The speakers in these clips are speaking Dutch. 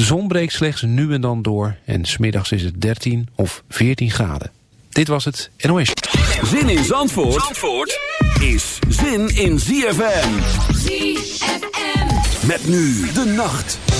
De zon breekt slechts nu en dan door en smiddags is het 13 of 14 graden. Dit was het NOS. Zin in Zandvoort, Zandvoort is zin in ZFM. ZFM. Met nu de nacht.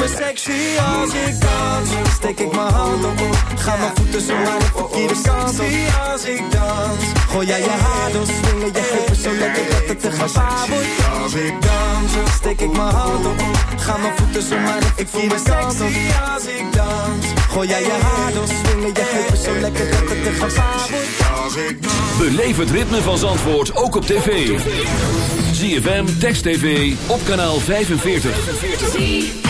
Me sexy als ik dans. Steek ik mijn hand op, ga mijn voeten zo naar de verkeerde kant op. als ik dans. Gooi jij je haar door, swingen je heupen zo lekker dat het te gevaar wordt. Als ik dans, steek ik mijn hand op, ga mijn voeten zo naar de verkeerde kant op. als ik dans. Gooi jij je haar door, swingen je heupen zo lekker dat het te gevaar wordt. Als ik dans. Beleef het ritme van Zandvoort ook op tv. ZFM, Text TV, op kanaal 45.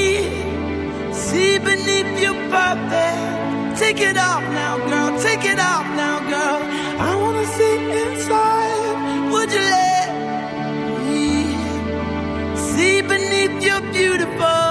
See beneath your puppet. Take it off now, girl. Take it off now, girl. I wanna see inside. Would you let me see beneath your beautiful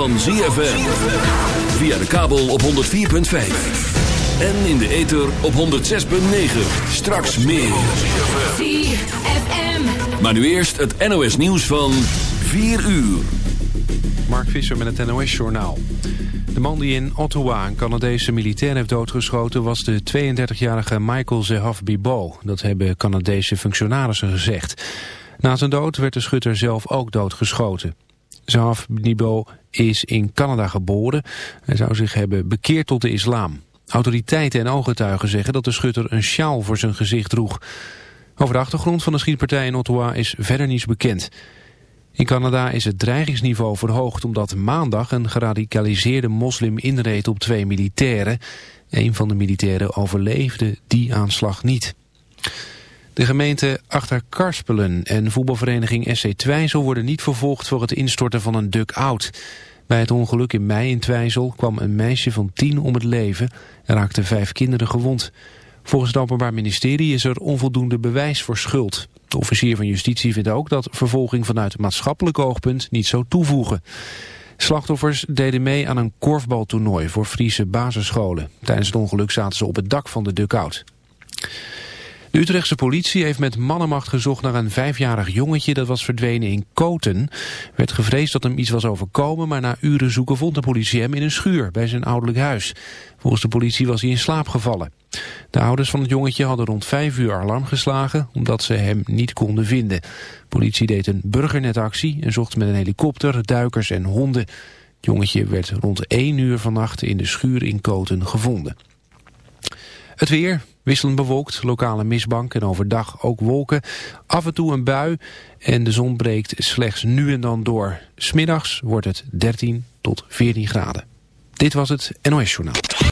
Van ZFM. Via de kabel op 104.5. En in de ether op 106.9. Straks meer. ZFM. Maar nu eerst het NOS nieuws van 4 uur. Mark Visser met het NOS Journaal. De man die in Ottawa een Canadese militair heeft doodgeschoten... was de 32-jarige Michael Zehaf Bibo. Dat hebben Canadese functionarissen gezegd. Na zijn dood werd de schutter zelf ook doodgeschoten. Zahaf Nibo is in Canada geboren. Hij zou zich hebben bekeerd tot de islam. Autoriteiten en ooggetuigen zeggen dat de schutter een sjaal voor zijn gezicht droeg. Over de achtergrond van de schietpartij in Ottawa is verder niets bekend. In Canada is het dreigingsniveau verhoogd omdat maandag een geradicaliseerde moslim inreed op twee militairen. Een van de militairen overleefde die aanslag niet. De gemeente Achterkarspelen en voetbalvereniging SC Twijzel worden niet vervolgd voor het instorten van een duck-out. Bij het ongeluk in mei in Twijzel kwam een meisje van tien om het leven en raakten vijf kinderen gewond. Volgens het Openbaar Ministerie is er onvoldoende bewijs voor schuld. De officier van justitie vindt ook dat vervolging vanuit maatschappelijk oogpunt niet zou toevoegen. Slachtoffers deden mee aan een korfbaltoernooi voor Friese basisscholen. Tijdens het ongeluk zaten ze op het dak van de dugout. De Utrechtse politie heeft met mannenmacht gezocht naar een vijfjarig jongetje dat was verdwenen in Koten. werd gevreesd dat hem iets was overkomen, maar na uren zoeken vond de politie hem in een schuur bij zijn ouderlijk huis. Volgens de politie was hij in slaap gevallen. De ouders van het jongetje hadden rond vijf uur alarm geslagen omdat ze hem niet konden vinden. De politie deed een burgernetactie en zocht met een helikopter, duikers en honden. Het jongetje werd rond één uur vannacht in de schuur in Koten gevonden. Het weer, wisselend bewolkt, lokale mistbank en overdag ook wolken. Af en toe een bui en de zon breekt slechts nu en dan door. Smiddags wordt het 13 tot 14 graden. Dit was het NOS Journaal.